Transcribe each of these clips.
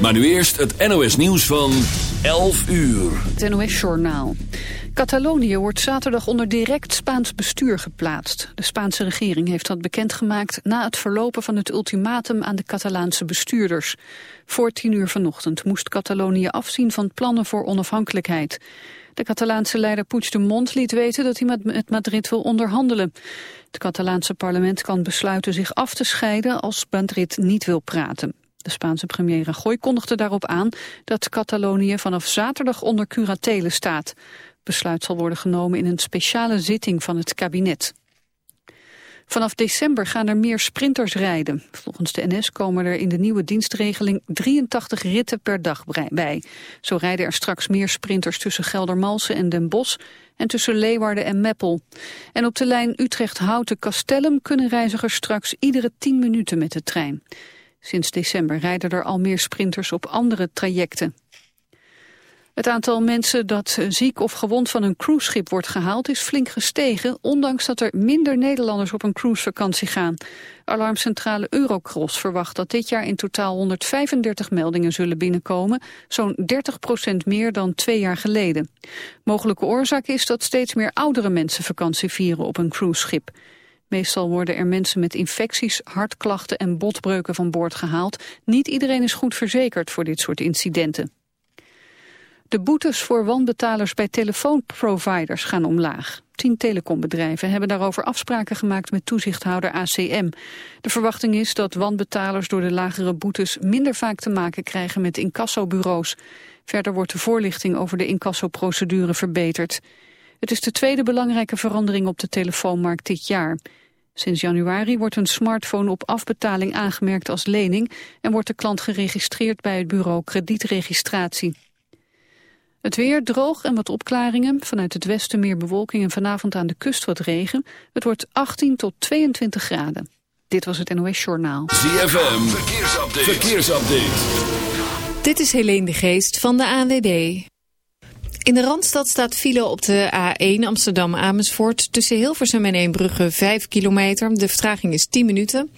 Maar nu eerst het NOS nieuws van 11 uur. Het NOS-journaal. Catalonië wordt zaterdag onder direct Spaans bestuur geplaatst. De Spaanse regering heeft dat bekendgemaakt na het verlopen van het ultimatum aan de Catalaanse bestuurders. Voor tien uur vanochtend moest Catalonië afzien van plannen voor onafhankelijkheid. De Catalaanse leider Puigdemont liet weten dat hij met Madrid wil onderhandelen. Het Catalaanse parlement kan besluiten zich af te scheiden als Madrid niet wil praten. De Spaanse premier Rajoy kondigde daarop aan dat Catalonië vanaf zaterdag onder curatele staat. Besluit zal worden genomen in een speciale zitting van het kabinet. Vanaf december gaan er meer sprinters rijden. Volgens de NS komen er in de nieuwe dienstregeling 83 ritten per dag bij. Zo rijden er straks meer sprinters tussen Geldermalsen en Den Bosch en tussen Leeuwarden en Meppel. En op de lijn Utrecht-Houten-Castellum kunnen reizigers straks iedere 10 minuten met de trein. Sinds december rijden er al meer sprinters op andere trajecten. Het aantal mensen dat ziek of gewond van een cruiseschip wordt gehaald is flink gestegen, ondanks dat er minder Nederlanders op een cruisevakantie gaan. Alarmcentrale Eurocross verwacht dat dit jaar in totaal 135 meldingen zullen binnenkomen, zo'n 30% meer dan twee jaar geleden. Mogelijke oorzaak is dat steeds meer oudere mensen vakantie vieren op een cruiseschip. Meestal worden er mensen met infecties, hartklachten en botbreuken van boord gehaald. Niet iedereen is goed verzekerd voor dit soort incidenten. De boetes voor wanbetalers bij telefoonproviders gaan omlaag. Tien telecombedrijven hebben daarover afspraken gemaakt met toezichthouder ACM. De verwachting is dat wanbetalers door de lagere boetes minder vaak te maken krijgen met incassobureaus. Verder wordt de voorlichting over de incassoprocedure verbeterd. Het is de tweede belangrijke verandering op de telefoonmarkt dit jaar. Sinds januari wordt een smartphone op afbetaling aangemerkt als lening... en wordt de klant geregistreerd bij het bureau kredietregistratie. Het weer droog en wat opklaringen. Vanuit het westen meer bewolking en vanavond aan de kust wat regen. Het wordt 18 tot 22 graden. Dit was het NOS Journaal. ZFM, verkeersupdate. verkeersupdate. Dit is Helene de Geest van de ANWB. In de Randstad staat file op de A1 Amsterdam-Amersfoort. Tussen Hilversum en Eembrugge 5 kilometer. De vertraging is 10 minuten.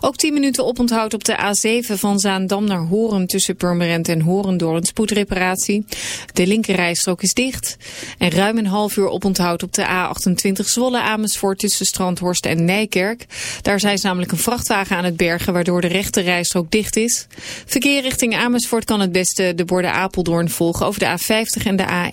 Ook 10 minuten oponthoud op de A7 van Zaandam naar Horen... tussen Purmerend en Horen door een spoedreparatie. De linkerrijstrook is dicht. En ruim een half uur oponthoud op de A28 Zwolle-Amersfoort... tussen Strandhorst en Nijkerk. Daar zijn ze namelijk een vrachtwagen aan het bergen... waardoor de rechterrijstrook dicht is. Verkeer richting Amersfoort kan het beste de borden Apeldoorn volgen... over de A50 en de A1.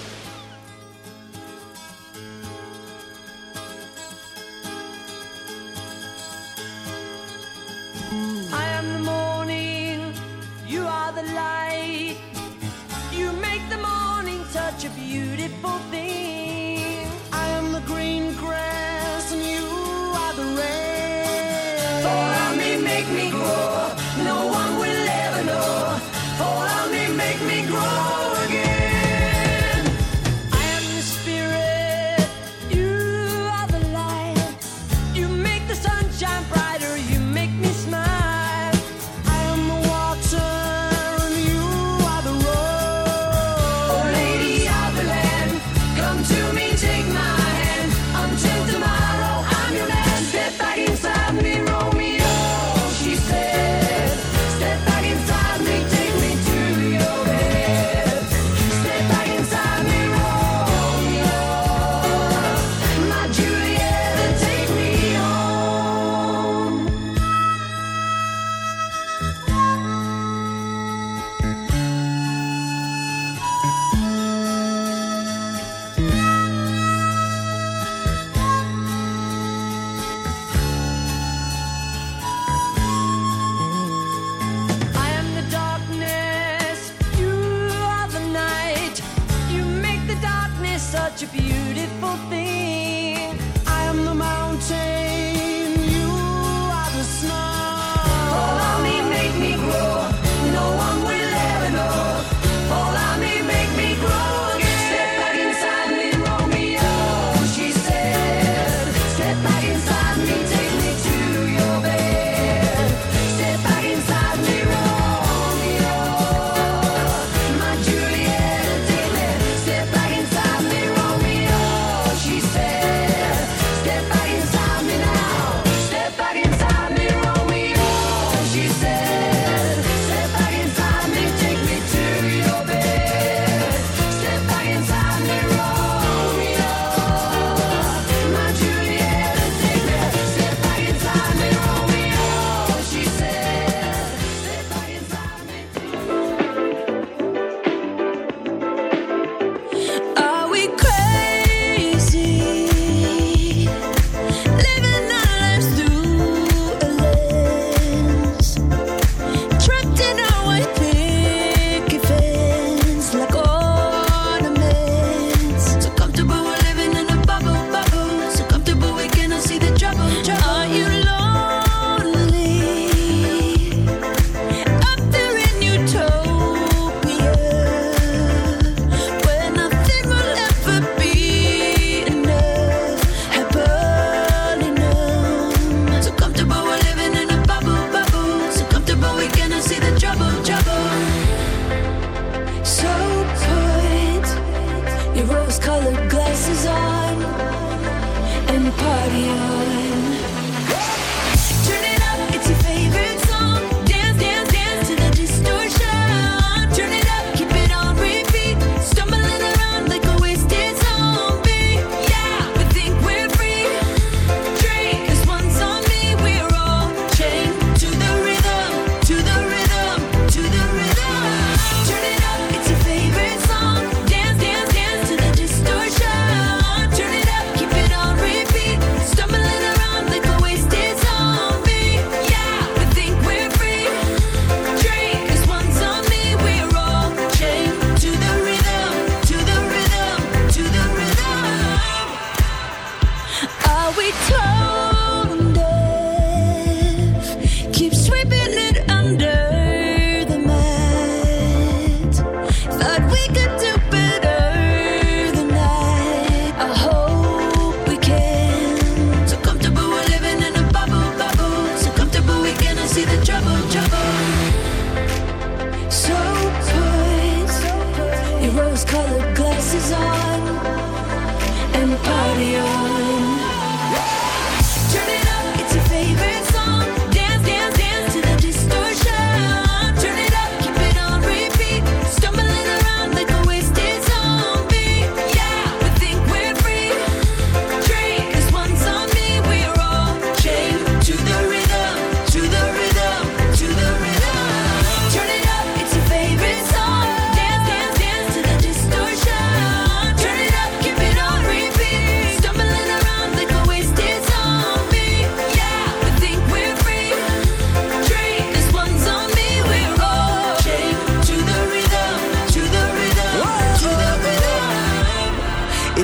such a beautiful thing.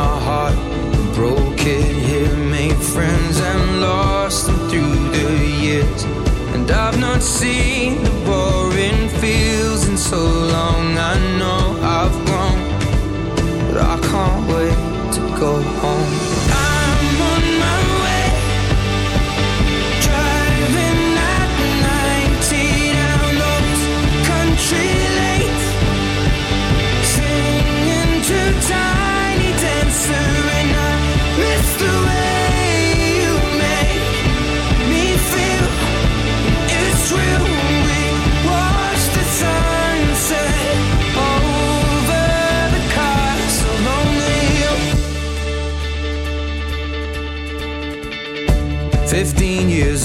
I broke it here, made friends and lost them through the years. And I've not seen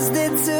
as did too.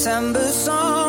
September song.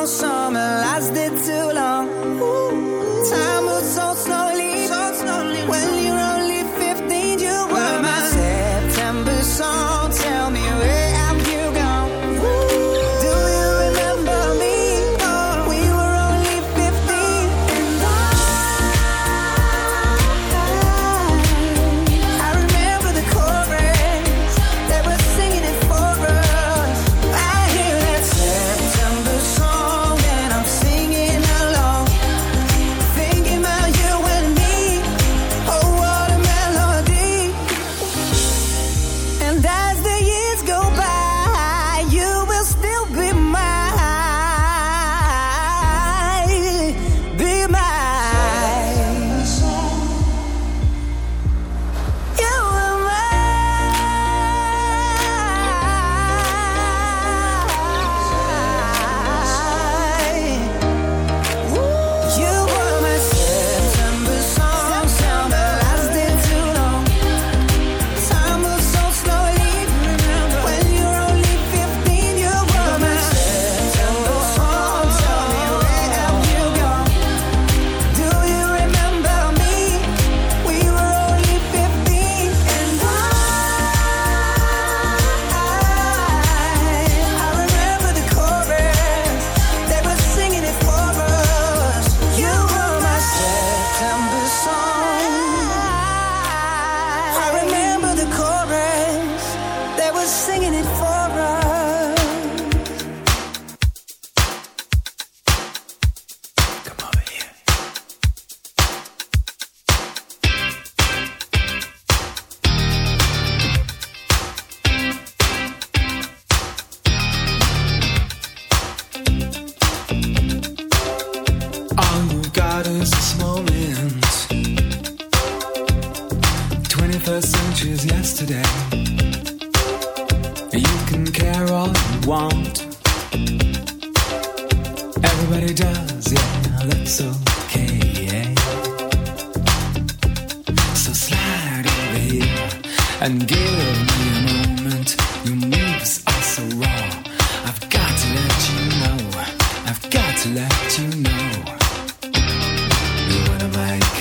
Know. You're one of my